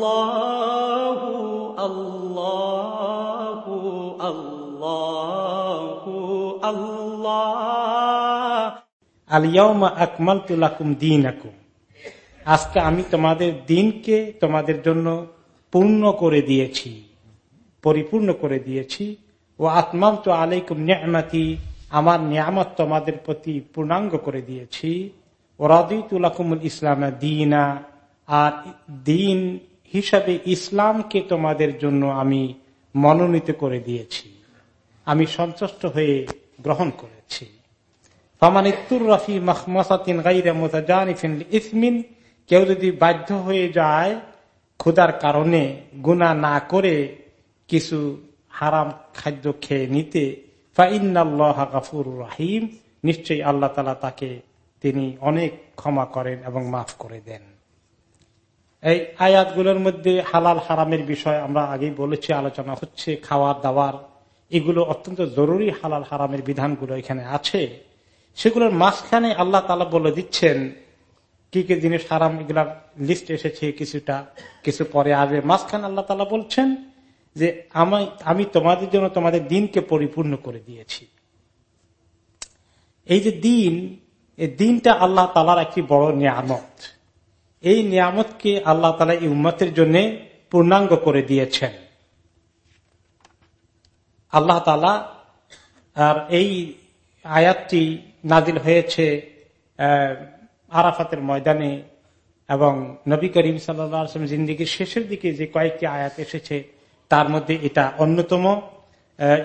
আল্লাহ আল্লাহ আল্লাহ আল্লাহ আলিয়াউমা আকমাল তুলাকুম দিন আকুম আজকে আমি তোমাদের দিনকে তোমাদের জন্য পূর্ণ করে দিয়েছি, পরিপূর্ণ করে দিয়েছি। ও আত্মাম তো আলাইকুম নিয়ামাতি, আমার নিয়ামত তোমাদের প্রতি পূর্ণাঙ্গ করে দিয়েছি। ও রাদিতুলাকুমুল ইসলাম দিনা, আর দিন হিসাবে ইসলামকে তোমাদের জন্য আমি মনোনীত করে দিয়েছি। আমি সন্তুষ্ট হয়ে গ্রহণ করেছি। ইসমিন কেউ যদি বাধ্য হয়ে যায় ক্ষুদার কারণে গুণা না করে কিছু হারাম খাদ্য খেয়ে নিতে গাফুর রাহিম, নিশ্চয়ই আল্লাহ তালা তাকে তিনি অনেক ক্ষমা করেন এবং মাফ করে দেন। এই আয়াতগুলোর মধ্যে হালাল হারামের বিষয় আমরা আগেই বলেছি, আলোচনা হচ্ছে খাওয়ার দাওয়ার, এগুলো অত্যন্ত জরুরি হালাল হারামের বিধানগুলো এখানে আছে। সেগুলোর মাঝখানে আল্লাহ তালা বলে দিচ্ছেন, কি কি জিনিস হারাম এগুলার লিস্ট এসেছে কিছুটা, কিছু পরে আসবে। মাঝখানে আল্লাহ তালা বলছেন যে, আমি তোমাদের জন্য তোমাদের দিনকে পরিপূর্ণ করে দিয়েছি। এই যে দিন, এই দিনটা আল্লাহ তালার একটি বড় নিয়ামত। এই নিয়ামতকে আল্লাহ তালা এই উম্মতের জন্য পূর্ণাঙ্গ করে দিয়েছেন। আল্লাহ তালা, আর এই আয়াতটি নাজিল হয়েছে আরাফাতের ময়দানে এবং নবী করিম সাল্লাম জিন্দিগির শেষের দিকে যে কয়েকটি আয়াত এসেছে, তার মধ্যে এটা অন্যতম।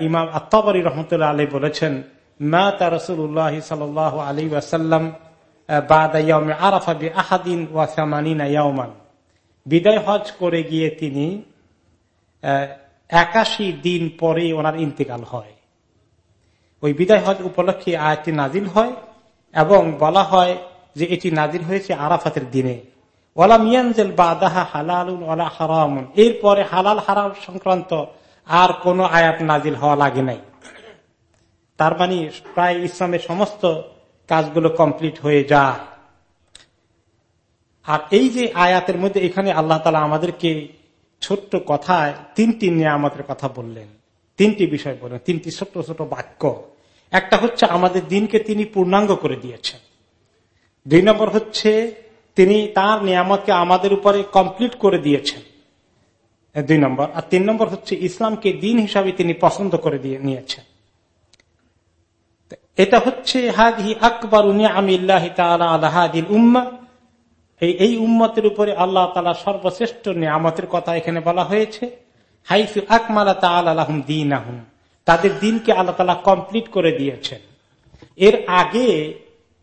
ইমাম আত্মাবরী রহমতুল্লাহ আলী বলেছেন, মা তা রসুল্লাহ সাল আলী ওয়াসাল্লাম আরাফা আহাদিন ওয়াসামানিনা ইয়ামান বিদায় হজ করে গিয়ে তিনি একাশি দিন পরে ওনার ইন্তেকাল হয়। ওই বিদায় হজ উপলক্ষে আয়াতটি নাজিল হয় এবং বলা হয় যে এটি নাজিল হয়েছে আরাফাতের দিনে। ওলা মিয়ানজেল বা দাহা হালালুন ওলা হারামুন। এরপরে হালাল হারাম সংক্রান্ত আর কোন আয়াত নাজিল হওয়া লাগে নাই। তার মানে প্রায় ইসলামের সমস্ত কাজগুলো কমপ্লিট হয়ে যায় আর এই যে আয়াতের মধ্যে এখানে আল্লাহ তালা আমাদেরকে ছোট্ট কথায় তিনটি নিয়ামতের কথা বললেন। তিনটি বিষয় বললেন, তিনটি ছোট ছোট বাক্য। একটা হচ্ছে আমাদের দিনকে তিনি পূর্ণাঙ্গ করে দিয়েছেন। দুই নম্বর হচ্ছে তিনি তার নিয়ামতকে আমাদের উপরে কমপ্লিট করে দিয়েছেন। দুই নম্বর। আর তিন নম্বর হচ্ছে ইসলামকে দিন হিসাবে তিনি পছন্দ করে দিয়ে নিয়েছেন। এটা হচ্ছে হাদি আকবর উম্মা। এই এই উম্মতের উপরে আল্লাহ তালা সর্বশ্রেষ্ঠ নিয়ামতের কথা এখানে বলা হয়েছে। হাইফু আকমালা তালাহুম দিন আহম তাদের দিনকে আল্লাহ তালা কমপ্লিট করে দিয়েছেন। এর আগে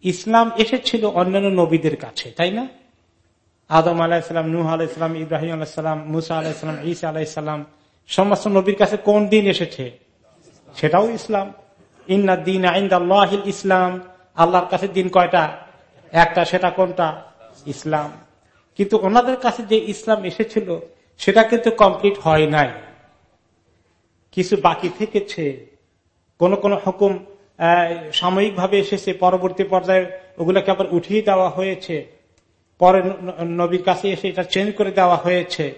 ইসলাম এসেছিল অন্যান্য নবীদের কাছে, তাই না? আদম আলাহিসাম নুহ আলাইসালাম ইব্রাহিম আলাইসালাম মুসা আলাহিসাম ঈসা আলাইসালাম সমস্ত নবীর কাছে কোন দিন এসেছে? সেটাও ইসলাম। ইসলাম। আল্লাহর কাছে দিন কয়টা? একটা, সেটা কোনটা? ইসলাম। কিন্তু ওনাদের কাছে যে ইসলাম এসেছিল, সেটা কিন্তু কমপ্লিট হয় নাই। কিছু বাকি থেকেছে। কোন কোন হুকুম সাময়িকভাবে এসেছে, পরবর্তী পর্যায়ে ওগুলোকে আবার উঠিয়ে দেওয়া হয়েছে। পরে নবীর কাছে এসে এটা চেঞ্জ করে দেওয়া হয়েছে।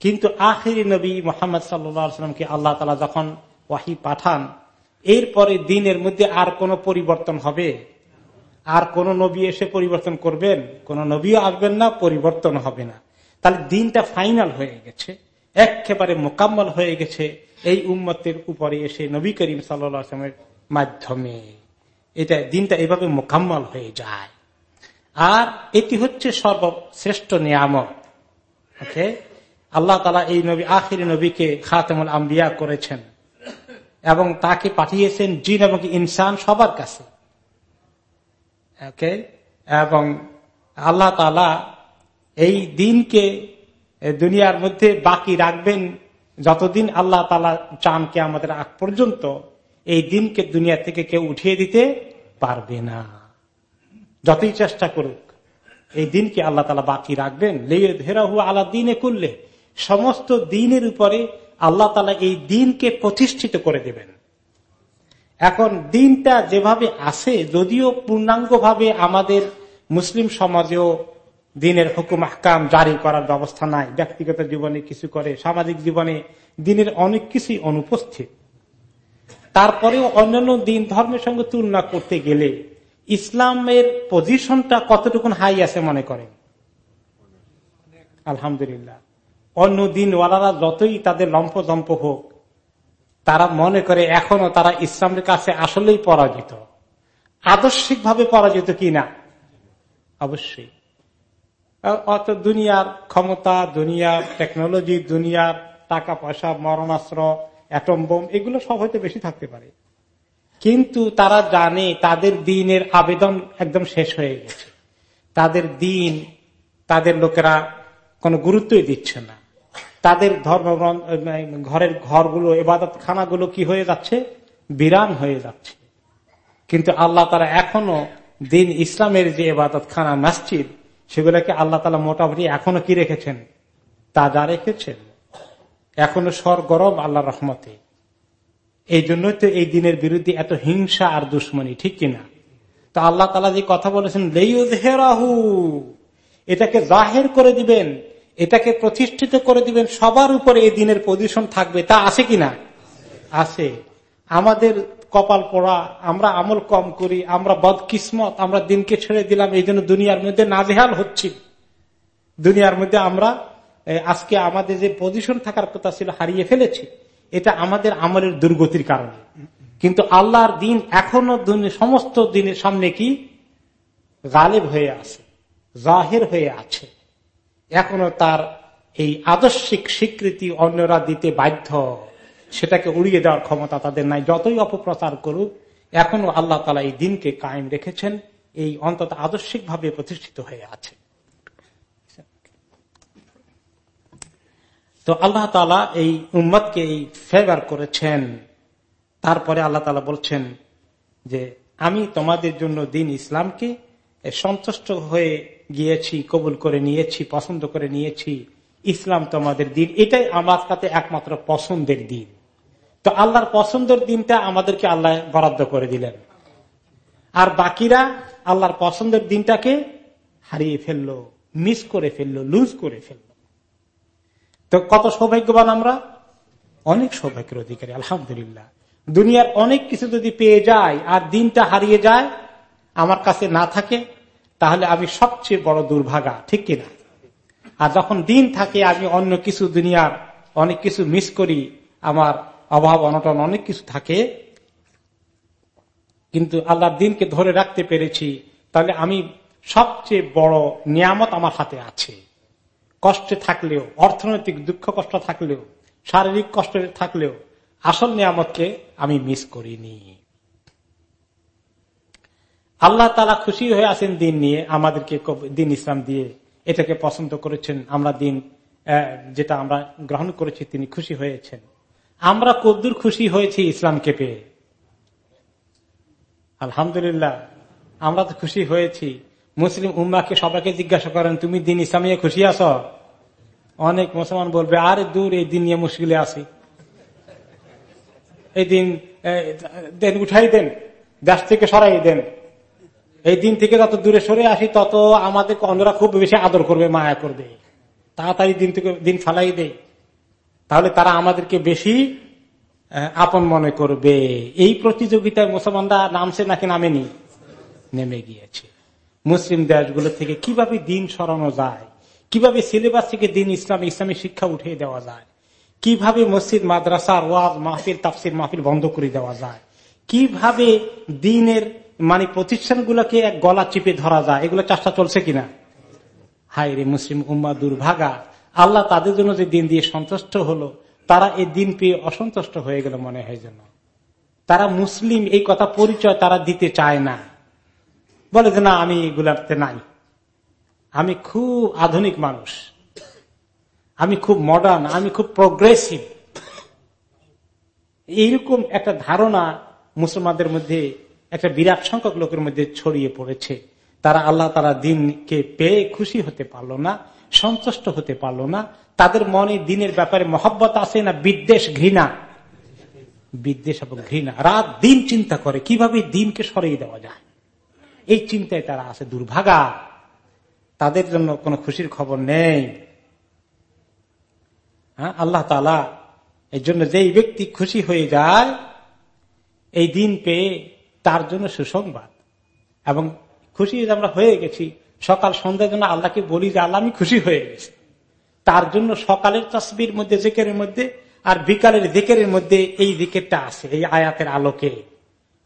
কিন্তু আখেরি নবী মোহাম্মদ সাল্লামকে আল্লাহ তালা যখন ওয়াহি পাঠান এরপরে দিনের মধ্যে আর কোন পরিবর্তন হবে? আর কোন নবী এসে পরিবর্তন করবেন? কোন নবীও আসবেন না, পরিবর্তন হবে না। তাহলে দিনটা ফাইনাল হয়ে গেছে। একেবারে মোকাম্মল হয়ে গেছে এই উম্মতের উপরে এসে নবী করিম সাল্লামের মাধ্যমে। এটা দিনটা এভাবে মোকাম্মল হয়ে যায়। আর এটি হচ্ছে সর্বশ্রেষ্ঠ নিয়ামক ওকে আল্লাহ তালা এই নবী, আখির নবীকে খাতেমুল আম্বিয়া করেছেন। এবং তাকে পাঠিয়েছেন জিন এবং ইনসান সবার কাছে। এবং আল্লাহ তালা এই দিনকে দুনিয়ার মধ্যে বাকি রাখবেন যতদিন আল্লাহ তালা চান কে আমাদের আগ পর্যন্ত, এই দিনকে দুনিয়া থেকে কেউ উঠিয়ে দিতে পারবে না। যতই চেষ্টা করুক, এই দিনকে আল্লাহ তালা বাকি রাখবেন। ধেরাহু আল্লাহ দিনে করলে সমস্ত দিনের উপরে আল্লাহ তালা এই দিনকে প্রতিষ্ঠিত করে দেবেন। এখন দিনটা যেভাবে আছে, যদিও পূর্ণাঙ্গ ভাবে আমাদের মুসলিম সমাজেও দিনের হুকুম, আহকাম জারি করার ব্যবস্থা নাই। ব্যক্তিগত জীবনে কিছু করে, সামাজিক জীবনে দিনের অনেক কিছুই অনুপস্থিত। তারপরেও অন্যান্য দিন ধর্মের সঙ্গে তুলনা করতে গেলে ইসলামের পজিশনটা কতটুকুন হাই আছে মনে করেন? আলহামদুলিল্লাহ। অন্য দিনওয়ালারা যতই তাদের লম্প হোক, তারা মনে করে এখনও তারা ইসলামের কাছে আসলেই পরাজিত। আদর্শিক ভাবে পরাজিত কি না? অবশ্যই। অত দুনিয়ার ক্ষমতা, দুনিয়ার টেকনোলজি দুনিয়ার টাকা পয়সা, মরণাস্ত্র অ্যাটম বোম এগুলো সব হয়তো বেশি থাকতে পারে। কিন্তু তারা জানে তাদের দিনের আবেদন একদম শেষ হয়ে গেছে। তাদের দিন, তাদের লোকেরা কোনো গুরুত্বই দিচ্ছে না। তাদের ধর্ম ঘরের ঘরগুলো এবাদত খানাগুলো কি হয়ে যাচ্ছে? বিরান হয়ে যাচ্ছে। কিন্তু আল্লাহ তারা এখনও দিন ইসলামের যে এবাদত খানা মসজিদ, সেগুলোকে আল্লাহ তালা মোটামুটি এখনও কি রেখেছেন? তাজা রেখেছেন। এখনও সর গরম আল্লাহ রহমতে। এই জন্যই তো এই দিনের বিরুদ্ধে এত হিংসা আর দুশ্মনী, ঠিক কিনা? তো আল্লাহ তালা যে কথা বলেছেন লেইউজহেরাহু এটাকে জাহের করে দিবেন। এটাকে প্রতিষ্ঠিত করে দিবেন, সবার উপরে এই দিনের পজিশন থাকবে। তা আছে কিনা? আছে। আমাদের কপাল পড়া, আমরা আমল কম করি, আমরা বদকিসমত, আমরা দিনকে ছেড়ে দিলাম, এই জন্য দুনিয়ার মধ্যে নাজেহাল হচ্ছি। দুনিয়ার মধ্যে আমরা আজকে আমাদের যে পজিশন থাকার কথা ছিল, হারিয়ে ফেলেছি, এটা আমাদের আমলের দুর্গতির কারণে। কিন্তু আল্লাহর দিন এখনও সমস্ত দিনের সামনে কি? গালেব হয়ে আছে, জাহের হয়ে আছে। এখনও তার এই আদর্শিক স্বীকৃতি অন্যরা দিতে বাধ্য, সেটাকে উড়িয়ে দেওয়ার ক্ষমতা তাদের নাই। যতই অপপ্রচার করুক, এখনও আল্লাহ তালা এই দিনকে কায়েম রেখেছেন, এই অন্তত আদর্শিক ভাবে প্রতিষ্ঠিত হয়ে আছে। তো আল্লাহ তালা এই উম্মতকে এই ফেভার করেছেন। তারপরে আল্লাহ তালা বলছেন যে, আমি তোমাদের জন্য দিন ইসলামকে সন্তুষ্ট হয়ে গিয়েছি, কবুল করে নিয়েছি, পছন্দ করে নিয়েছি। ইসলাম তোমাদের দিন। এটাই আমার কাছে একমাত্র পছন্দের দিন। তো আল্লাহর পছন্দের দিনটা আমাদেরকে আল্লাহ বরাদ্দ করে দিলেন। আর বাকিরা আল্লাহর পছন্দের দিনটাকে হারিয়ে ফেলল, মিস করে ফেলল, লুজ করে ফেলল। তো কত সৌভাগ্যবান আমরা? অনেক সৌভাগ্যের অধিকারী, আলহামদুলিল্লাহ। দুনিয়ার অনেক কিছু যদি পেয়ে যায় আর দিনটা হারিয়ে যায়, আমার কাছে না থাকে তাহলে আমি সবচেয়ে বড় দুর্ভাগা, ঠিক কিনা? আর যখন দিন থাকে, আমি অন্য কিছু দুনিয়ার অনেক কিছু মিস করি, আমার অভাব, অনটন অনেক কিছু থাকে। কিন্তু আল্লাহর দিনকে ধরে রাখতে পেরেছি, তাহলে আমি সবচেয়ে বড় নিয়ামত আমার হাতে আছে। কষ্টে থাকলেও, অর্থনৈতিক দুঃখ কষ্ট থাকলেও, শারীরিক কষ্ট থাকলেও, আসল নিয়ামতকে আমি মিস করিনি। আল্লাহ তালা খুশি হয়ে আছেন দিন নিয়ে, আমাদেরকে দিন ইসলাম দিয়ে। এটাকে পছন্দ করেছেন আমরা দিন যেটা আমরা গ্রহণ করেছি, তিনি খুশি হয়েছেন। আমরা কদ্দুর খুশি হয়েছি ইসলামকে পেয়ে। আলহামদুলিল্লাহ, আমরা তো খুশি হয়েছি। মুসলিম উম্মাকে সবাইকে জিজ্ঞাসা করেন, তুমি দিন ইসলামিয়ে খুশি আস অনেক মুসলমান বলবে, আর দূর, এই দিন নিয়ে মুশকিলে আসি এই দিন দেন, উঠাই দেন দেশ থেকে সরাই দেন। এই দিন থেকে যত দূরে সরে আসি, তত আমাদের অন্যরা খুব বেশি আদর করবে, মায়া করবে। তাড়াতাড়ি দিন থেকে, দিন ফালাই দেয় তাহলে তারা আমাদেরকে বেশি আপন মনে করবে। এই প্রতিযোগিতায় মুসলমানরা নামছে নাকি নামেনি? নেমে গিয়েছে। মুসলিম দেশগুলো থেকে কীভাবে দিন সরানো যায়? কীভাবে সিলেবাস থেকে দিন ইসলাম, ইসলামী শিক্ষা উঠিয়ে দেওয়া যায়? কীভাবে মসজিদ, মাদ্রাসা ওয়াজ মাহফিল, তাফসির, মাহফিল বন্ধ করে দেওয়া যায়? কীভাবে দিনের মানে প্রতিষ্ঠানগুলোকে এক গলা চিপে ধরা যায়। এগুলো চেষ্টা চলছে কিনা? হাই রে মুসলিম উম্মা দুর্ভাগা। আল্লাহ তাদের জন্য যে দিন দিয়ে সন্তুষ্ট হলো, তারা এই দিন পেয়ে অসন্তুষ্ট হয়ে গেল মনে হয় যেন। তারা মুসলিম, এই কথা পরিচয় তারা দিতে চায় না। বলে যে, না, আমি এগুলাতে নাই। আমি খুব আধুনিক মানুষ। আমি খুব মডার্ন আমি খুব প্রগ্রেসিভ এইরকম একটা ধারণা মুসলমানদের মধ্যে একটা বিরাট সংখ্যক লোকের মধ্যে ছড়িয়ে পড়েছে। তারা আল্লাহ তারা দিনকে পেয়ে খুশি হতে পারল না, সন্তুষ্ট হতে পারল না। তাদের মনে দিনের ব্যাপারে মহব্বত আছে না বিদ্বেষ, ঘৃণা? বিদ্বেষ এবং ঘৃণা। রাত দিন চিন্তা করে কীভাবে দিনকে সরিয়ে দেওয়া যায়। এই চিন্তায় তারা আছে দুর্ভাগা। তাদের জন্য কোনো খুশির খবর নেই। হ্যাঁ আল্লাহ তালা এর জন্য যেই ব্যক্তি খুশি হয়ে যায়, এই দিন পেয়ে তার জন্য সুসংবাদ। এবং খুশি আমরা হয়ে গেছি। সকাল সন্ধ্যার জন্য আল্লাহকে বলি যে, আল্লাহ, আমি খুশি হয়ে গেছি। তার জন্য সকালের তসবির মধ্যে জেকের মধ্যে আর বিকালের দিকের মধ্যে এই দিকেরটা আছে, এই আয়াতের আলোকে।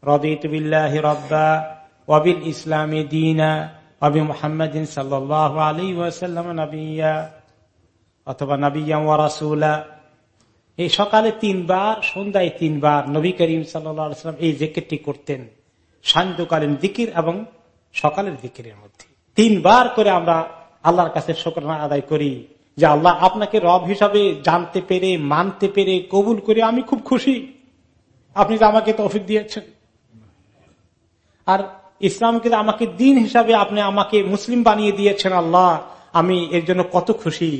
রবিতুবিল্লাহ রব্বা ওয়াবিল ইসলামী দিনা অবি মোহাম্মদিন সাল্লাহ আলী ওয়াসাল্লাম নবিয়া অথবা নবিয়া ওয়ারাসুলা এই সকালে তিনবার, সন্ধ্যায় তিনবার নবী করিম সাল্লাম এই জেকেটটি করতেন সান্ধ্যকালীন দিকির এবং সকালের দিকিরের মধ্যে। তিনবার করে আমরা আল্লাহর কাছে শোকরানা আদায় করি যে আল্লাহ আপনাকে রব হিসাবে জানতে পেরে, মানতে পেরে, কবুল করে আমি খুব খুশি। আপনি যে আমাকে তৌফিক দিয়েছেন। আর ইসলামকে আমাকে দিন হিসাবে আপনি আমাকে মুসলিম বানিয়ে দিয়েছেন আল্লাহ, আমি এর জন্য কত খুশি।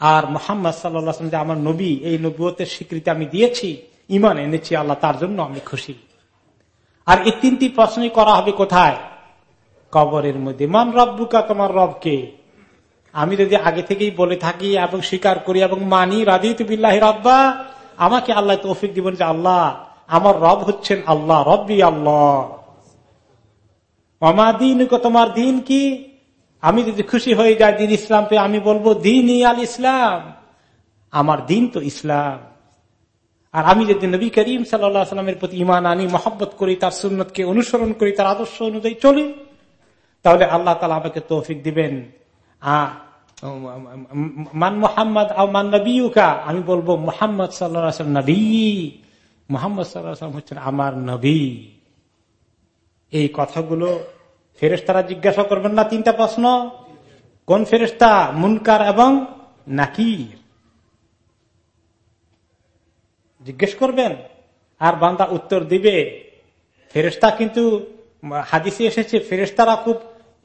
আর মোহাম্মদ সাল্লাম যে আমার নবী, এই নবুয়তের স্বীকৃতি আমি দিয়েছি ইমান এনেছি, আল্লাহ তার জন্য আমি খুশি। আর এই তিনটি প্রশ্নই করা হবে কোথায়? কবরের মধ্যে। মান রব্বুকা, তোমার রবকে। আমি যদি আগে থেকেই বলে থাকি এবং স্বীকার করি এবং মানি, রাজিত বিল্লাহ রব্বা, আমাকে আল্লাহ তৌফিক দিবেন যে আল্লাহ, আমার রব হচ্ছেন আল্লাহ, রব্বি আল্লাহ। দিন তোমার দিন কি? আমি যদি খুশি হয়ে যাই দিন ইসলাম পেয়ে আমি বলব দিন আল ইসলাম। আমার দিন তো ইসলাম। আর আমি যদি নবী করিম সাল্লামের প্রতি ইমান আনি, মহব্বত করি, তার সুন্নতকে অনুসরণ করি, তার আদর্শ অনুযায়ী চলি, তাহলে আল্লাহ তালা আমাকে তৌফিক দিবেন। মান মোহাম্মদ মান নবীকা আমি বলব, মোহাম্মদ সাল্লাম নবী। মোহাম্মদ সাল্লাম হচ্ছেন আমার নবী। এই কথাগুলো ফেরেস্তারা জিজ্ঞাসা করবেন, না, তিনটা প্রশ্ন। কোন ফেরেস্তা মুনকার এবং নাকির? জিজ্ঞেস করবেন, আর বান্দা উত্তর দিবে ফেরেস্তা কিন্তু হাদিসে এসেছে ফেরেস্তারা খুব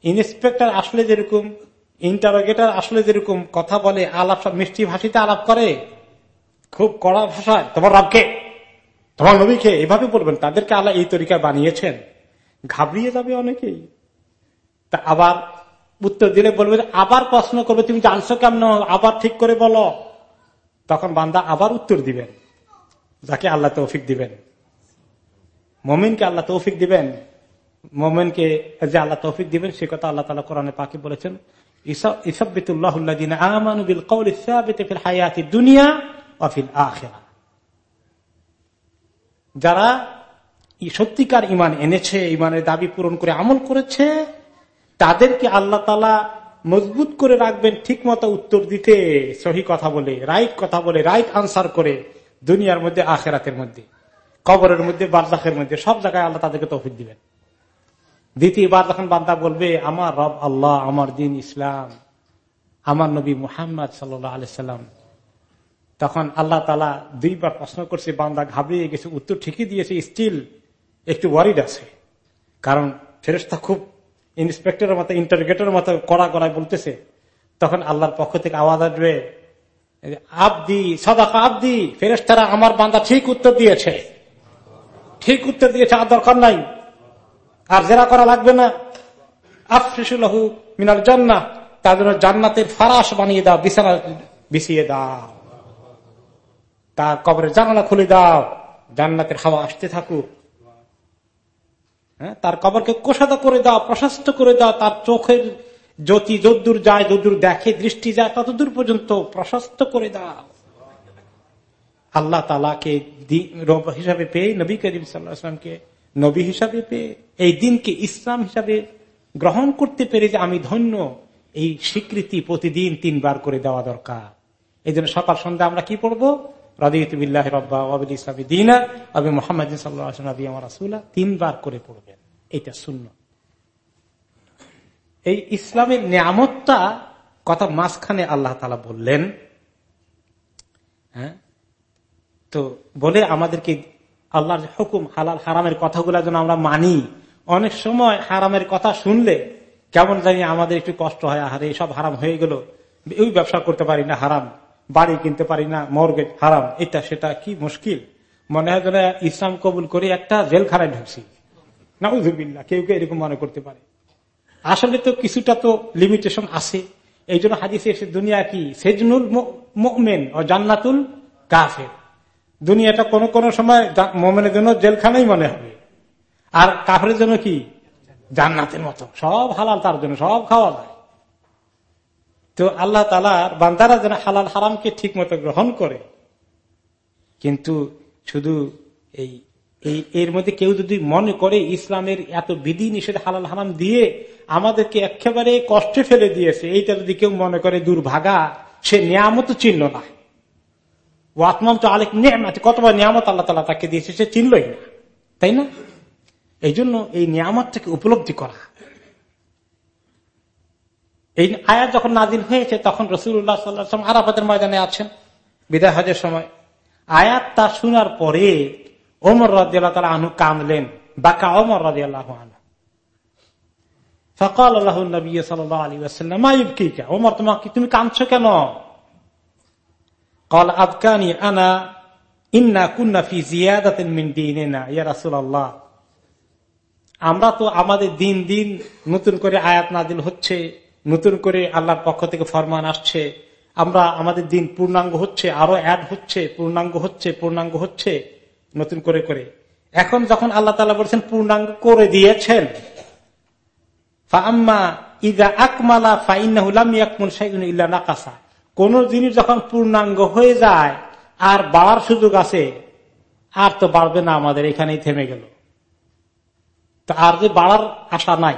ইন্সপেক্টর আসলে যেরকম, ইন্টারোগেটার আসলে যেরকম, কথা বলে, আলাপ মিষ্টি ভাষিতে আলাপ করে, খুব কড়া ভাষায়, তোমার রবকে তোমার নবীকে এভাবে বলবেন, তাদেরকে আল্লাহ এই তরিকা বানিয়েছেন। ঘাবড়িয়ে যাবে অনেকেই। তা আবার উত্তর দিলে বলবে আবার প্রশ্ন করবে, তুমি জানছো কেমন, আবার ঠিক করে বলো। তখন বান্দা আবার উত্তর দিবেন। যাকে আল্লাহ তৌফিক দিবেন। মমিনকে আল্লাহ তৌফিক দিবেন। মোমেনকে যে আল্লাহ তৌফিক দিবেন, সে কথা আল্লাহ তালা কোরআনে পাকি বলেছেন। দুনিয়া যারা সত্যিকার ইমান এনেছে ইমানের দাবি পূরণ করে আমল করেছে তাদেরকে আল্লাহ তালা মজবুত করে রাখবেন ঠিক মতো উত্তর দিতে, সহি কথা বলে, রাইট কথা বলে, রাইট আনসার করে দুনিয়ার মধ্যে, আখেরাতের মধ্যে, কবরের মধ্যে বারজাখের মধ্যে, সব জায়গায় আল্লাহ তাদেরকে তৌফিক দিবেন। দ্বিতীয়বার যখন বান্দা বলবে, আমার রব আল্লাহ, আমার দিন ইসলাম, আমার নবী মুহাম্মদ আলাইসাল্লাম তখন আল্লাহ তালা দুইবার প্রশ্ন করছে, বান্দা ঘাবড়িয়ে গেছে, উত্তর ঠিকই দিয়েছে স্টিল একটু ওয়ারিড আছে। কারণ ফেরেস্তা খুব ইন্সপেক্টরের মতো ইন্টারগ্রেটরের মতো কড়া কড়ায় বলতেছে। তখন আল্লাহর পক্ষ থেকে আওয়াজ আসবে, আবদি, সদাকা আবদি ফেরেস্তারা আমার বান্দা ঠিক উত্তর দিয়েছে। ঠিক উত্তর দিয়েছে, আর দরকার নাই। আর জেরা করা লাগবে না। আফিসুল্লাহু মিনাল জান্না তার জন্য জান্নাতের ফারাস বানিয়ে দাও, বিছানা বিছিয়ে দাও। তার কবরের জানালা খুলে দাও। জান্নাতের হাওয়া আসতে থাকুক। তার কবরকে কোষাদা করে দাও, প্রশস্ত করে দাও, তার চোখের জ্যোতি যদ্দূর যায় যদ্দূর দেখে দৃষ্টি যায় ততদূর পর্যন্ত প্রশস্ত করে দাও। আল্লাহ তালাকে হিসাবে পেয়ে, নবী করিম সাল্লাহামকে নবী হিসাবে পেয়ে, এই দিনকে ইসলাম হিসাবে গ্রহণ করতে পেরে যে আমি ধন্য, এই স্বীকৃতি প্রতিদিন তিনবার করে দেওয়া দরকার। এই জন্য সকাল সন্ধ্যা আমরা কি পড়ব? তিনবার করে পড়বেন। এটা শূন্য এই ইসলামের নিয়ামতটা কথা মাঝখানে আল্লাহ তালা বললেন। হ্যাঁ? তো বলে আমাদেরকে আল্লাহর হুকুম, হালাল, হারামের কথাগুলো যেন আমরা মানি। অনেক সময় হারামের কথা শুনলে কেমন জানি আমাদের একটু কষ্ট হয়, আহারে সব হারাম হয়ে গেল। ওই ব্যবসা করতে পারি না, হারাম। বাড়ি কিনতে পারি না মর্গেজ হারাম, এটা সেটা কি মুশকিল? মনে হয় যেন ইসলাম কবুল করে একটা জেলখানায় ঢুকছি। না উজুবিল্লা কেউ কেউ এরকম মনে করতে পারে। আসলে তো কিছুটা তো লিমিটেশন আছে। এই জন্য হাদিসে এসে দুনিয়া কি? সেজনুল মোমেন ও জান্নাতুল কাফের। দুনিয়াটা কোন কোন সময় মোমেনের জন্য জেলখানাই মনে হবে। আর কাফের জন্য কি? জান্নাতের মতো। সব হালাল তার জন্য, সব খাওয়া যায়। তো আল্লাহ তালার বান্দারা যেন হালাল হারামকে ঠিক মতো গ্রহণ করে। কিন্তু শুধু এই এই, এর মধ্যে কেউ যদি মনে করে ইসলামের এত বিধি নিষেধ হালাল হারাম দিয়ে আমাদেরকে একেবারে কষ্টে ফেলে দিয়েছে, এইটা যদি কেউ মনে করে দুর্ভাগা, সে নিয়ামত চিনল না। ও আত্মাম তো আলেক নিয়ামত, কতবার নিয়ামত আল্লাহ তালা তাকে দিয়েছে সে চিনলই না। তাই না? এই জন্য এই নিয়ামতটাকে উপলব্ধি করা। এই আয়াত যখন নাজিল হয়েছে, তখন রসুল্লাহ সাল্লাম আরাফাতের ময়দানে আছেন, বিদায় হজের সময়। আয়াত তা শোনার পরে ওমর রাজিয়াল আনু কামলেন বাকা ওমর রাজিয়াল্লাহ আল্লাহ নবী সাল্লাহ আলী ওমর, তোমাকে তুমি কাঁদছো কেন? কল আবকানি আনা, ইন্না কুন্না ফি জিয়াদাতিন মিন দিনিনা, ইয়া রাসূলুল্লাহ। আমরা তো আমাদের দিন দিন নতুন করে আয়াত নাদিল হচ্ছে নতুন করে আল্লাহর পক্ষ থেকে ফরমান আসছে। আমরা, আমাদের দিন পূর্ণাঙ্গ হচ্ছে, আরও অ্যাড হচ্ছে, পূর্ণাঙ্গ হচ্ছে পূর্ণাঙ্গ হচ্ছে, নতুন করে করে। এখন যখন আল্লাহ তালা বলছেন পূর্ণাঙ্গ করে দিয়েছেন নাকাসা। কোন জিনিস যখন পূর্ণাঙ্গ হয়ে যায়, আর বাড়ার সুযোগ আছে, আর তো বাড়বে না, আমাদের এখানেই থেমে গেল। তো আর যে বাড়ার আশা নাই।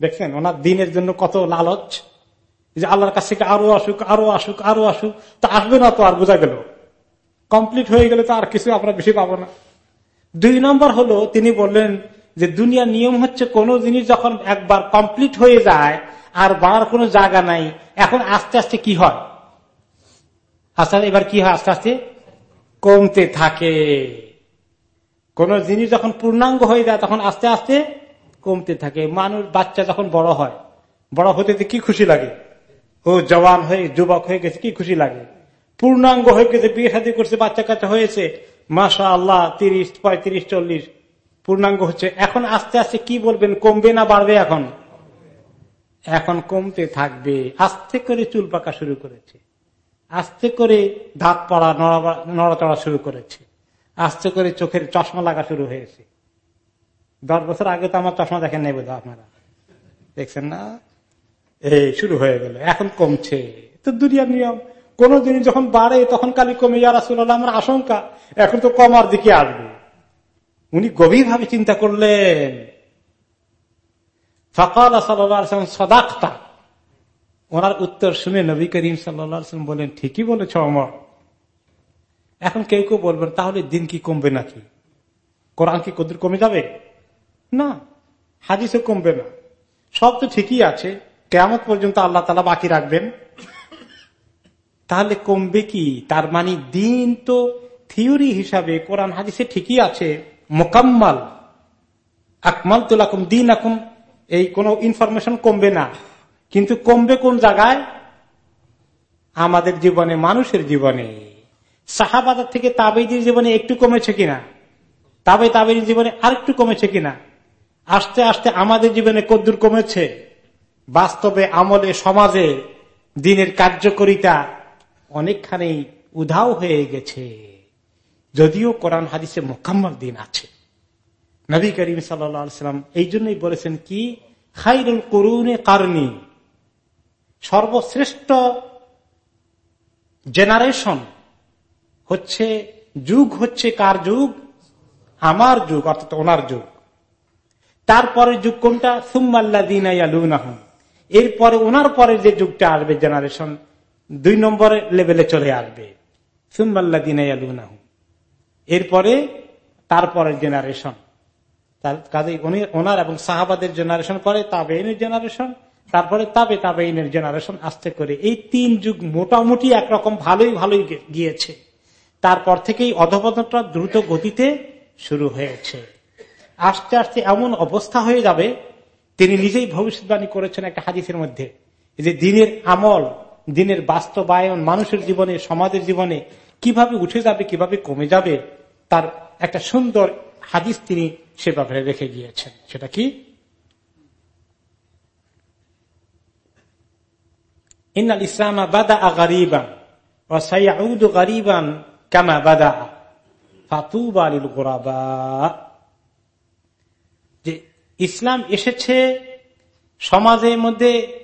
দেখছেন, ওনার দিনের জন্য কত লালচ। যে আল্লাহর কাছ থেকে আরও আসুক আরও আসুক আরও আসুক, তা আসবে না তো আর বোঝা গেল। কমপ্লিট হয়ে গেলে তো আর কিছু আমরা বেশি পাবো না। দুই নম্বর হলো, তিনি বললেন যে দুনিয়ার নিয়ম হচ্ছে কোন জিনিস যখন একবার কমপ্লিট হয়ে যায়, আর বাড়ার কোনো জায়গা নাই, এখন আস্তে আস্তে কি হয়? আস্তে আস্তে এবার কি হয় আস্তে আস্তে? কমতে থাকে। কোন জিনিস যখন পূর্ণাঙ্গ হয়ে যায়, তখন আস্তে আস্তে কমতে থাকে। মানুষ, বাচ্চা যখন বড় হয়, বড় হতে কি খুশি লাগে? ও জওয়ান হয়ে, যুবক হয়ে গেছে, কি খুশি লাগে? পূর্ণাঙ্গ হয়ে গেছে, বিয়ে সাদী করছে বাচ্চা কাচ্চা হয়েছে। মাসা আল্লাহ তিরিশ, পঁয়ত্রিশ, চল্লিশ। পূর্ণাঙ্গ হচ্ছে। এখন আস্তে আস্তে কি বলবেন? কমবে না বাড়বে এখন? এখন কমতে থাকবে। আস্তে করে চুল পাকা শুরু করেছে। আস্তে করে দাঁত পড়া নড়াচড়া শুরু করেছে। আস্তে করে চোখের চশমা লাগা শুরু হয়েছে। দশ বছর আগে তো আমার চশমা দেখেন নেই বোধ আপনারা। দেখছেন না? এই শুরু হয়ে গেল, এখন কমছে। তো দুনিয়ার নিয়ম। কোন জিনিস যখন বাড়ে, তখন কালি কমে যারা শুনল আমার আশঙ্কা, এখন তো কমার দিকে আসবে। উনি গভীরভাবে চিন্তা করলেন। সকাল ফকাল সদাক্তা। ওনার উত্তর শুনে নবী করিম সাল্লাম বলেন, ঠিকই বলেছ অমর। এখন কেউ কেউ বলবেন, তাহলে দিন কি কমবে নাকি? কোরআন কি কদুর কমে যাবে? না, হাদিসে কমবে না। সব তো ঠিকই আছে। কেমন পর্যন্ত আল্লাহ তালা বাকি রাখবেন। তাহলে কমবে কি? তার মানে দিন তো থিওরি হিসাবে কোরআন, হাদিসে ঠিকই আছে। মোকাম্মাল। আকমাল তোলাকুম দিন এখন এই কোন ইনফরমেশন কমবে না। কিন্তু কমবে কোন জায়গায়? আমাদের জীবনে, মানুষের জীবনে। সাহাবাদার থেকে তাবেদের জীবনে একটু কমেছে কিনা? তাবে তাবের জীবনে আরেকটু কমেছে কিনা? আস্তে আস্তে আমাদের জীবনে কদ্দুর কমেছে। বাস্তবে আমলে সমাজে দিনের কার্যকরিতা অনেকখানি উধাও হয়ে গেছে। যদিও কোরআন হাদিসে মোকাম্মল দিন আছে। নবী করিম সাল্লাম এই জন্যই বলেছেন কি, খাইরুল করুনে কারণী সর্বশ্রেষ্ঠ জেনারেশন হচ্ছে, যুগ হচ্ছে কার যুগ? আমার যুগ, অর্থাৎ ওনার যুগ। তারপরে যুগ কোনটা? সুম্মাল্লা দিন এরপরে ওনার পরে যে যুগটা আসবে জেনারেশন দুই নম্বর লেভেলে চলে আসবে। সুম্মাল্লা দিন এরপরে তারপরের জেনারেশন তার কাজে ওনার এবং সাহাবাদের জেনারেশন পরে তাবেইনের জেনারেশন তারপরে তাবে তাবেইনের জেনারেশন আসতে করে। এই তিন যুগ মোটামুটি একরকম ভালোই ভালোই গিয়েছে। তারপর থেকেই অধপতনটা দ্রুত গতিতে শুরু হয়েছে। আস্তে আস্তে এমন অবস্থা হয়ে যাবে, তিনি নিজেই ভবিষ্যৎবাণী করেছেন একটা হাদিসের মধ্যে, যে দিনের আমল, দিনের বাস্তবায়ন, মানুষের জীবনে, সমাজের জীবনে কীভাবে উঠে যাবে, কীভাবে কমে যাবে, তার একটা সুন্দর হাদিস তিনি সে ব্যাপারে রেখে গিয়েছেন। সেটা কি? ইন্নাল ইসলাম বাদা গরিবান গারিবান কামা বাদা ফাতুবা গোরাবা। ইসলাম এসেছে সমাজের মধ্যে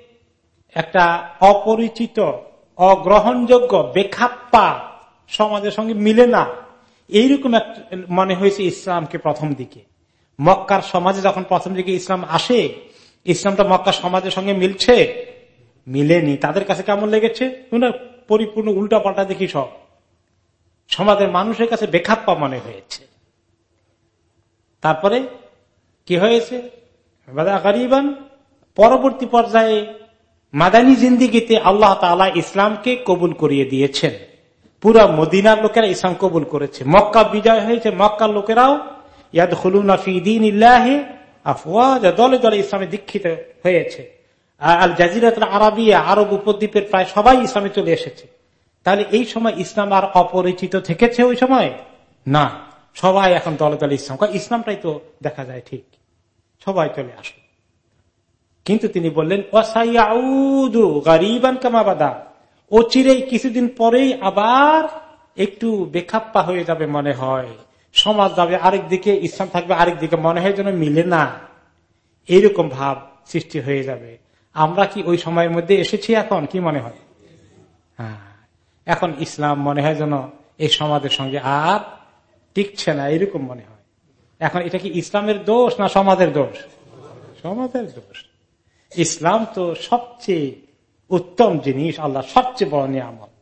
একটা অপরিচিত, অগ্রহণযোগ্য, বেখাপ্পা সমাজের সঙ্গে মিলে না। এইরকম মনে হয়েছে ইসলামকে প্রথম দিকে। মক্কার সমাজে যখন প্রথম দিকে ইসলাম আসে ইসলামটা মক্কার সমাজের সঙ্গে মিলছে? মিলেনি। তাদের কাছে কেমন লেগেছে? পরিপূর্ণ উল্টা পাল্টা দেখি সব। সমাজের মানুষের কাছে বেখাপ্পা মনে হয়েছে। তারপরে কি হয়েছে? গরিবান, পরবর্তী পর্যায়ে মাদানী জিন্দিগিতে আল্লাহ তালা ইসলামকে কবুল করিয়ে দিয়েছেন। পুরা মদিনার লোকেরা ইসলাম কবুল করেছে। মক্কা বিজয় হয়েছে মক্কার লোকেরাও ইয়াদ হলুনা ফিদিন ইল্লাহে দলে দলে ইসলামে দীক্ষিত হয়েছে। আল জাজিরাত আরবিয়া, আরব উপদ্বীপের প্রায় সবাই ইসলামে চলে এসেছে। তাহলে এই সময় ইসলাম আর অপরিচিত থেকেছে ওই সময়? না। সবাই এখন দলে দলে ইসলাম। ইসলামটাই তো দেখা যায় ঠিক। সবাই চলে আসে। কিন্তু তিনি বললেন ও কিছুদিন পরেই আবার একটু বেখাপ্পা হয়ে যাবে মনে হয়। সমাজ যাবে আরেক দিকে, ইসলাম থাকবে আরেক দিকে, মনে হয় যেন মিলে না। এইরকম ভাব সৃষ্টি হয়ে যাবে। আমরা কি ওই সময়ের মধ্যে এসেছি এখন? কি মনে হয়? হ্যাঁ। এখন ইসলাম মনে হয় যেন এই সমাজের সঙ্গে আর টিকছে না, এরকম মনে হয়। এখন এটা কি ইসলামের দোষ না সমাজের দোষ? সমাজের দোষ। ইসলাম তো সবচেয়ে উত্তম জিনিস আল্লাহ সবচেয়ে বড় নিয়ামত।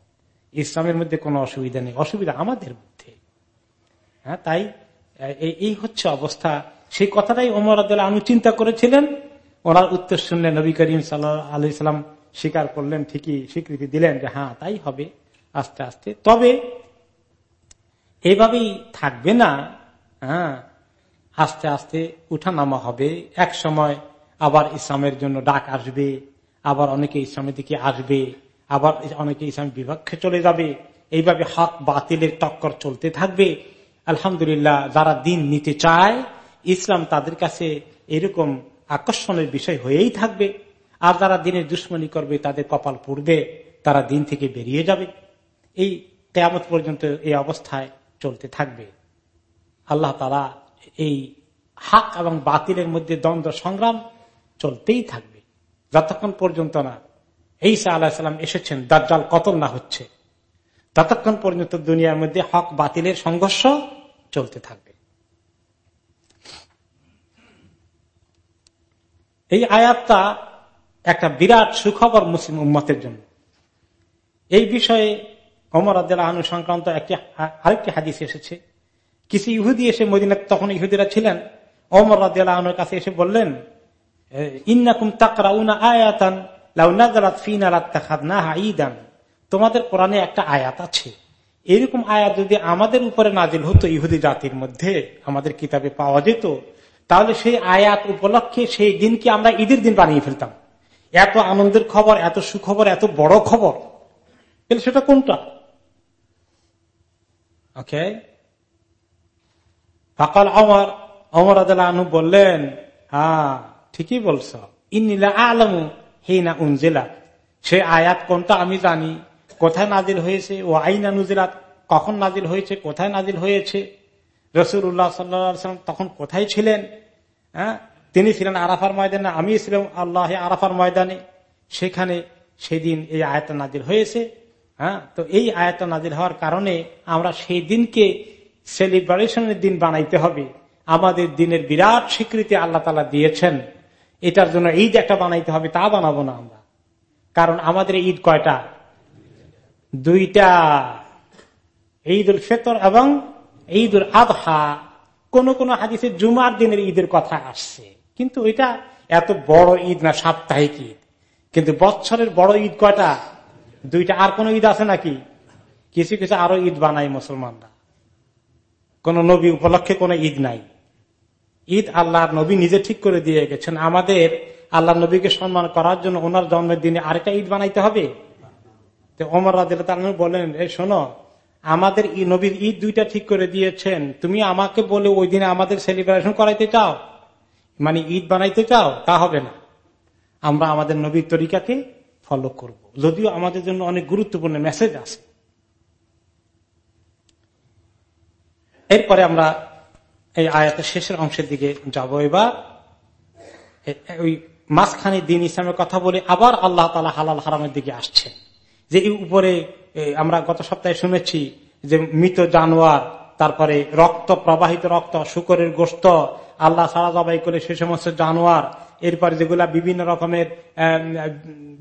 ইসলামের মধ্যে কোনো অসুবিধা নেই। অসুবিধা আমাদের মধ্যে। হ্যাঁ তাই এই হচ্ছে অবস্থা। সেই কথাটাই ওমর আদাল আনু চিন্তা করেছিলেন। ওনার উত্তর শুনলেন নবী করিম সাল্লাহ আলি সাল্লাম স্বীকার করলেন, ঠিকই স্বীকৃতি দিলেন যে হ্যাঁ তাই হবে, আস্তে আস্তে। তবে এইভাবেই থাকবে না। হ্যাঁ আস্তে আস্তে উঠানামা হবে। এক সময় আবার ইসলামের জন্য ডাক আসবে, আবার অনেকে ইসলামের দিকে আসবে, আবার অনেকে ইসলামের বিপক্ষে চলে যাবে। এইভাবে হক বাতিলের টক্কর চলতে থাকবে। আলহামদুলিল্লাহ, যারা দিন নিতে চায়, ইসলাম তাদের কাছে এরকম আকর্ষণের বিষয় হয়েই থাকবে। আর যারা দিনের দুশ্মনী করবে, তাদের কপাল পড়বে, তারা দিন থেকে বেরিয়ে যাবে। এই কেয়ামত পর্যন্ত এই অবস্থায় চলতে থাকবে। আল্লাহ তারা এই হাক এবং বাতিলের মধ্যে দ্বন্দ্ব সংগ্রাম চলতেই থাকবে। যতক্ষণ পর্যন্ত না এইসা আল্লাহ সাল্লাম এসেছেন, দাজ্জাল কতল না হচ্ছে, ততক্ষণ পর্যন্ত দুনিয়ার মধ্যে হক বাতিলের সংঘর্ষ চলতে থাকবে। এই আয়াতটা একটা বিরাট সুখবর মুসলিম উম্মতের জন্য। এই বিষয়ে অমর আনু সংক্রান্ত একটি আরেকটি হাদিস এসেছে। কিছু ইহুদি এসে মদিনা তখন ইহুদিরা ছিলেন। অমর আনুর কাছে এসে বললেন ইন্নাকুম তাকরাউনা আয়াতান তোমাদের কোরআনে একটা আয়াত আছে। এরকম আয়াত যদি আমাদের উপরে নাজিল হতো ইহুদি জাতির মধ্যে, আমাদের কিতাবে পাওয়া যেত, তাহলে সেই আয়াত উপলক্ষে সেই দিনকে আমরা ঈদের দিন বানিয়ে ফেলতাম? এত আনন্দের খবর, এত সুখবর, এত বড় খবর। সেটা কোনটা? ওকে ফাকাল আমার অমর আনু বললেন হ্যাঁ ঠিকই বলছ। ইন্নিলা আলমু হে না উনজেলা। সে আয়াত কোনটা আমি জানি? কোথায় নাজিল হয়েছে? ও আইনা নুজিলাত? কখন নাজিল হয়েছে? কোথায় নাজিল হয়েছে? রসুল্লাহ সাল্লাম তখন কোথায় ছিলেন? হ্যাঁ? তিনি ছিলেন আরাফার ময়দানে আমি ছিলাম আল্লাহ আরাফার ময়দানে। সেখানে সেদিন এই আয়ত নাজিল হয়েছে। হ্যাঁ? তো এই আয়ত নাজির হওয়ার কারণে আমরা সেই দিনকে সেলিব্রেশনের দিন বানাইতে হবে। আমাদের দিনের বিরাট স্বীকৃতি আল্লাহ তালা দিয়েছেন। এটার জন্য ঈদ একটা বানাইতে হবে, তা বানাবো না আমরা। কারণ আমাদের ঈদ কয়টা? দুইটা। ঈদ উল ফেতর এবং ঈদ উল আদহা কোন কোন হাদিসে জুমার দিনের ঈদের কথা আসছে। কিন্তু এটা এত বড় ঈদ না সাপ্তাহিক ঈদ। কিন্তু বছরের বড় ঈদ কয়টা? দুইটা আর কোন ঈদ আছে নাকি? কিছু কিছু আরও ঈদ বানায় মুসলমানরা। কোন নবী উপলক্ষে কোন ঈদ নাই। ঈদ আল্লাহর নবী নিজে ঠিক করে দিয়ে গেছেন। আমাদের আল্লাহ নবীকে সম্মান করার জন্য ওনার জন্মের দিনে আরেকটা ঈদ বানাইতে হবে। ওমর রাদিল বলেন এই শোনো, আমাদের নবীর ঈদ দুইটা ঠিক করে দিয়েছেন। তুমি আমাকে বলে ওই দিনে আমাদের সেলিব্রেশন করাইতে চাও? মানে ঈদ বানাইতে চাও? তা হবে না। আমরা আমাদের নবীর তরিকাকে ফলো করব। যদিও আমাদের জন্য অনেক গুরুত্বপূর্ণ মেসেজ আছে। এরপরে আমরা এই আয়াতের শেষের অংশের দিকে যাব এবার। ওই মাঝখানে দিন ইসলামের কথা বলে আবার আল্লাহ তালা হালাল হারামের দিকে আসছে। যে উপরে আমরা গত সপ্তাহে শুনেছি যে মৃত জানোয়ার, তারপরে রক্ত, প্রবাহিত রক্ত, শুকরের গোস্ত আল্লাহ সারা জবাই করে সে সমস্ত জানোয়ার এরপরে যেগুলা বিভিন্ন রকমের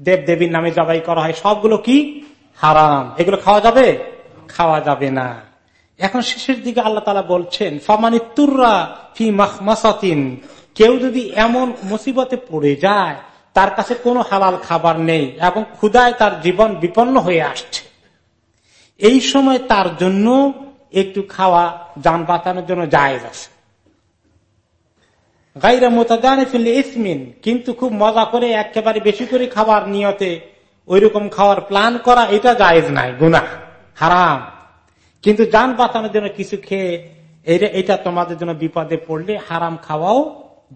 দেব দেবীর নামে জবাই করা হয়, সবগুলো কি? হারাম। এগুলো খাওয়া যাবে? খাওয়া যাবে না। এখন শেষের দিকে আল্লাহ তালা বলছেন ফামানি তুর্রা ফি মাসাতিন কেউ যদি এমন মুসিবতে পড়ে যায়, তার কাছে কোনো হালাল খাবার নেই এবং ক্ষুদায় তার জীবন বিপন্ন হয়ে আসছে। এই সময় তার জন্য একটু খাওয়া যান বাঁচানোর জন্য জায়েজ আছে। গাইরা মোতাদানে ফেললে ইসমিন কিন্তু খুব মজা করে একেবারে বেশি করে খাবার নিয়তে ওই রকম খাওয়ার প্ল্যান করা এটা জায়েজ নাই গুনা হারাম। কিন্তু যান বাঁচানোর জন্য কিছু খেয়ে এটা তোমাদের জন্য বিপদে পড়লে হারাম খাওয়াও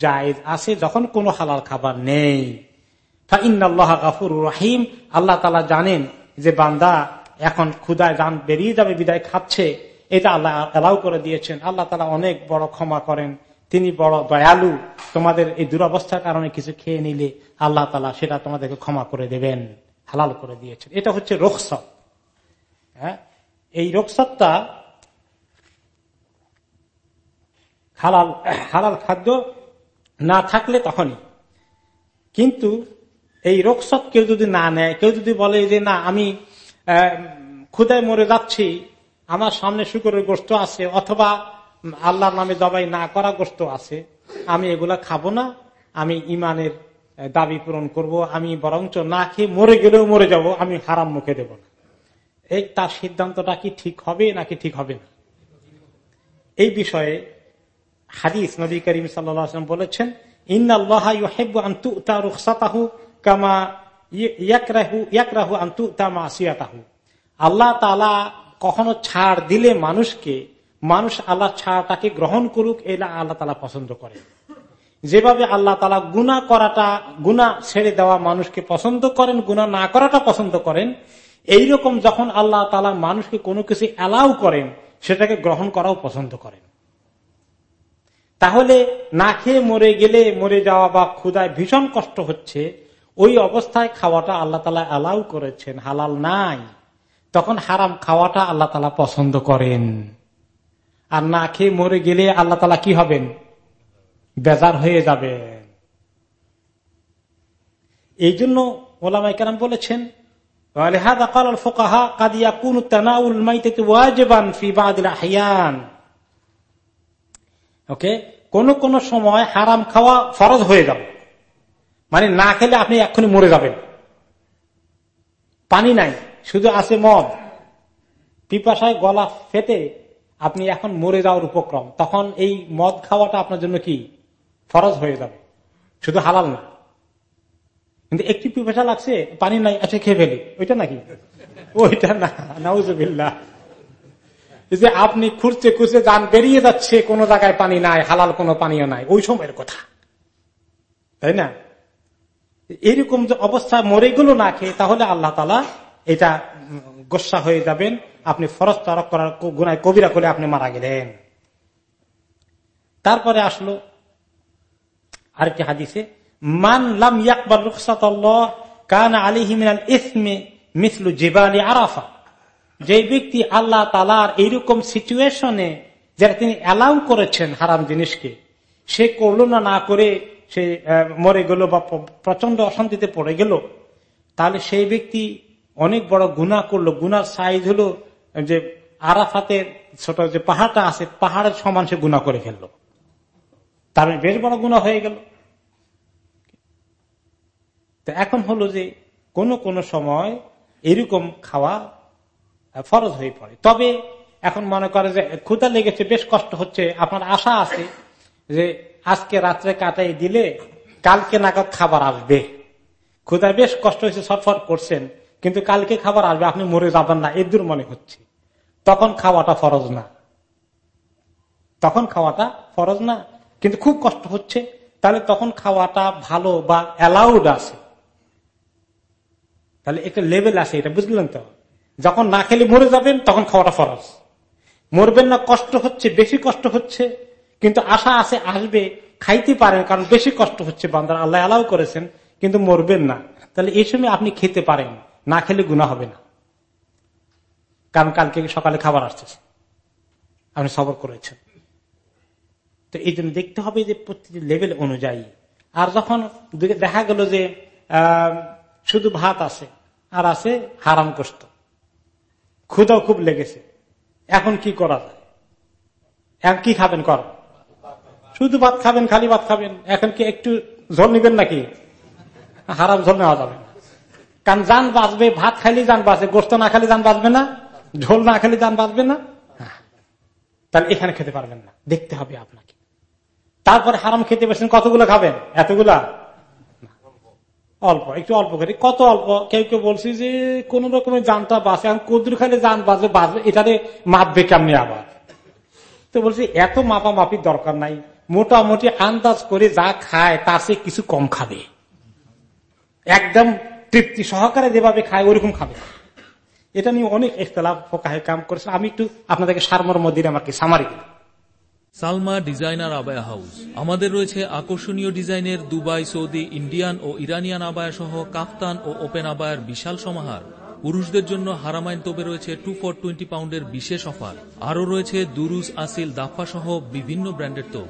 জায়েজ আছে যখন কোনো হালাল খাবার নেই। রাহিম, আল্লাহ তালা জানেন যে বান্দা এখন ক্ষুদায় যান বেরিয়ে যাবে, বিদায় খাচ্ছে, এটা আল্লাহ অ্যালাউ করে দিয়েছেন। আল্লাহ তালা অনেক বড় ক্ষমা করেন। তিনি বড় দয়ালু। তোমাদের এই দুরবস্থার কারণে কিছু খেয়ে নিলে আল্লাহ তালা সেটা তোমাদেরকে ক্ষমা করে দেবেন, হালাল করে দিয়েছেন। এটা হচ্ছে রোকসত হ্যাঁ? এই রোকসতটা হালাল হালাল খাদ্য না থাকলে তখনই। কিন্তু এই রোকসত কেউ যদি না নেয়, কেউ যদি বলে যে না, আমি ক্ষুদায় মরে যাচ্ছি, আমার সামনে শুকরের গোস্ত আছে, অথবা আল্লাহর নামে জবাই না করা গোস্ত আছে। আমি এগুলা খাব না। আমি ইমানের দাবি পূরণ করব। আমি বরঞ্চ না খেয়ে মরে গেলেও মরে যাব। আমি হারাম মুখে দেব না। এই তার সিদ্ধান্তটা কি ঠিক হবে নাকি ঠিক হবে না? এই বিষয়ে হাদিস নবী করিম সাল্লাম বলেছেন আল্লাহ কখনো ছাড় দিলে মানুষকে মানুষ আল্লাহ ছাড়াটাকে গ্রহণ করুক, এটা আল্লাহ তালা পছন্দ করে। যেভাবে আল্লাহ তালা গুণা করাটা গুণা ছেড়ে দেওয়া মানুষকে পছন্দ করেন গুণা না করাটা পছন্দ করেন, এইরকম যখন আল্লাহ তালা মানুষকে কোনো কিছু অ্যালাউ করেন, সেটাকে গ্রহণ করাও পছন্দ করেন। তাহলে না খেয়ে মরে গেলে মরে যাওয়া বা ক্ষুদায় ভীষণ কষ্ট হচ্ছে, ওই অবস্থায় খাওয়াটা আল্লাহ তালা অ্যালাউ করেছেন, হালাল নাই। তখন হারাম খাওয়াটা আল্লাহ তালা পছন্দ করেন। আর না খেয়ে মরে গেলে আল্লাহ তালা কি হবেন? বেজার হয়ে যাবে। এই জন্য ওলামাই কালাম বলেছেন কোন কোন সময় হারাম খাওয়া ফরজ হয়ে যাবে। মানে না খেলে আপনি এক্ষুনি মরে যাবেন। পানি নাই, শুধু আছে মদ। পিপাসায় গলা ফেটে আপনি এখন মরে যাওয়ার উপক্রম। তখন এই মদ খাওয়াটা আপনার জন্য কি? ফরজ হয়ে যাবে। শুধু হালাল না। কিন্তু একটি পিপাসা লাগছে পানি নাই আছে খেয়ে ফেলি। ওইটা নাকি? ওইটা না নাউজবিল্লা যে আপনি খুঁজতে খুঁজতে যান, বেরিয়ে যাচ্ছে, কোন জায়গায় পানি নাই, হালাল কোনো পানীয় নাই। ওই সময়ের কথা। তাই না? এরকম যে অবস্থা মরে গেল না খেয়ে, তাহলে আল্লাহ তালা এটা গোসা হয়ে যাবেন, আপনি ফরজ তরক করার গুনায় কবিরা করে আপনি মারা গেলেন। তারপরে আসলো আরেকটি হাদিসে, মান লাম ইয়াকবার রুখসাত কান আলিহিমিনাল ইসমে মিসলু জিবালি আরাফা। যে ব্যক্তি আল্লাহ তালার এইরকম সিচুয়েশনে যারা তিনি অ্যালাউ করেছেন হারাম জিনিসকে, সে করল না না করে সে মরে গেল বা প্রচণ্ড অশান্তিতে পড়ে গেল, তাহলে সেই ব্যক্তি অনেক বড় গুণা করল। গুনার সাইজ হলো যে আরাফাতের ছোট যে পাহাড়টা আছে, পাহাড়ের সমান সে গুণা করে ফেলল। তার মানে বেশ বড় গুণা হয়ে গেল। তো এখন হলো যে কোন কোন সময় এরকম খাওয়া ফরজ হয়ে পড়ে। তবে এখন মনে করে যে ক্ষুদা লেগেছে, বেশ কষ্ট হচ্ছে। আপনার আশা আছে যে আজকে রাত্রে কাটাই দিলে কালকে নাগাদ খাবার আসবে। ক্ষুদা বেশ কষ্ট হয়েছে সফর করছেন। কিন্তু কালকে খাবার আসবে, আপনি মরে যাবেন না এর দূর মনে হচ্ছে। তখন খাওয়াটা ফরজ না। তখন খাওয়াটা ফরজ না। কিন্তু খুব কষ্ট হচ্ছে। তাহলে তখন খাওয়াটা ভালো বা অ্যালাউড আছে। তাহলে একটা লেভেল আছে এটা, বুঝলেন তো? যখন না খেলে মরে যাবেন, তখন খাওয়াটা ফরজ। মরবেন না, কষ্ট হচ্ছে, বেশি কষ্ট হচ্ছে। কিন্তু আশা আছে, আসবে, খাইতে পারেন, কারণ বেশি কষ্ট হচ্ছে বান্দার। আল্লাহ অ্যালাউ করেছেন, কিন্তু মরবেন না। তাহলে এই সময় আপনি খেতে পারেন। না খেলে গুণা হবে না। কারণ কালকে সকালে খাবার আসতেছে। আপনি সবর করেছেন। তো এই জন্য দেখতে হবে যে প্রতিটি লেভেল অনুযায়ী। আর যখন দেখা গেল যে শুধু ভাত আছে, আর আছে হারাম কষ্ট ক্ষুদাও খুব লেগেছে। এখন কি করা যায়? এখন কি খাবেন? কর। শুধু ভাত খাবেন, খালি ভাত খাবেন। এখন কি একটু ঝোল নিবেন নাকি? হারাম ঝোল নেওয়া যাবে না। কারণ যান বাঁচবে ভাত খাইলে যান বাঁচবে গোস্ত না খালি যান বাঁচবে না, ঝোল না খালি যান বাঁচবে না। তাহলে এখানে খেতে পারবেন না, দেখতে হবে আপনাকে। তারপরে হারাম খেতে পেরেছেন কতগুলো খাবেন? এতগুলা? অল্প, একটু অল্প করে। কত অল্প? কেউ কেউ বলছি যে, কোন রকমের যানটা বাঁচে। এখন কদ্দুর খাইলে যান বাঁচবে বাঁচবে, এটারে মাপবে কেমনি আবার? তো বলছি, এত মাপা মাপির দরকার নাই। মোটামুটি আন্দাজ করে যা খায় তার সে কিছু কম খাবে। একদম তৃপ্তি সহকারে যেভাবে খায়, ওরকম খাবে। এটা নিয়ে অনেক ইখতলাফ ফোকাহে কাম করেছে। আমি একটু আপনাদেরকে সারমর্ম দিন আমাকে সামারি দিন সালমা ডিজাইনার আবায়া হাউস। আমাদের রয়েছে আকর্ষণীয় ডিজাইনের দুবাই, সৌদি, ইন্ডিয়ান ও ইরানিয়ান আবায়া সহ কাফতান ও ওপেন আবায়ার বিশাল সমাহার। পুরুষদের জন্য হারামাইন তোপে রয়েছে টু ফর টোয়েন্টি পাউন্ডের বিশেষ অফার। আরও রয়েছে দুরুজ, আসিল, দাফা সহ বিভিন্ন ব্র্যান্ডের তোপ।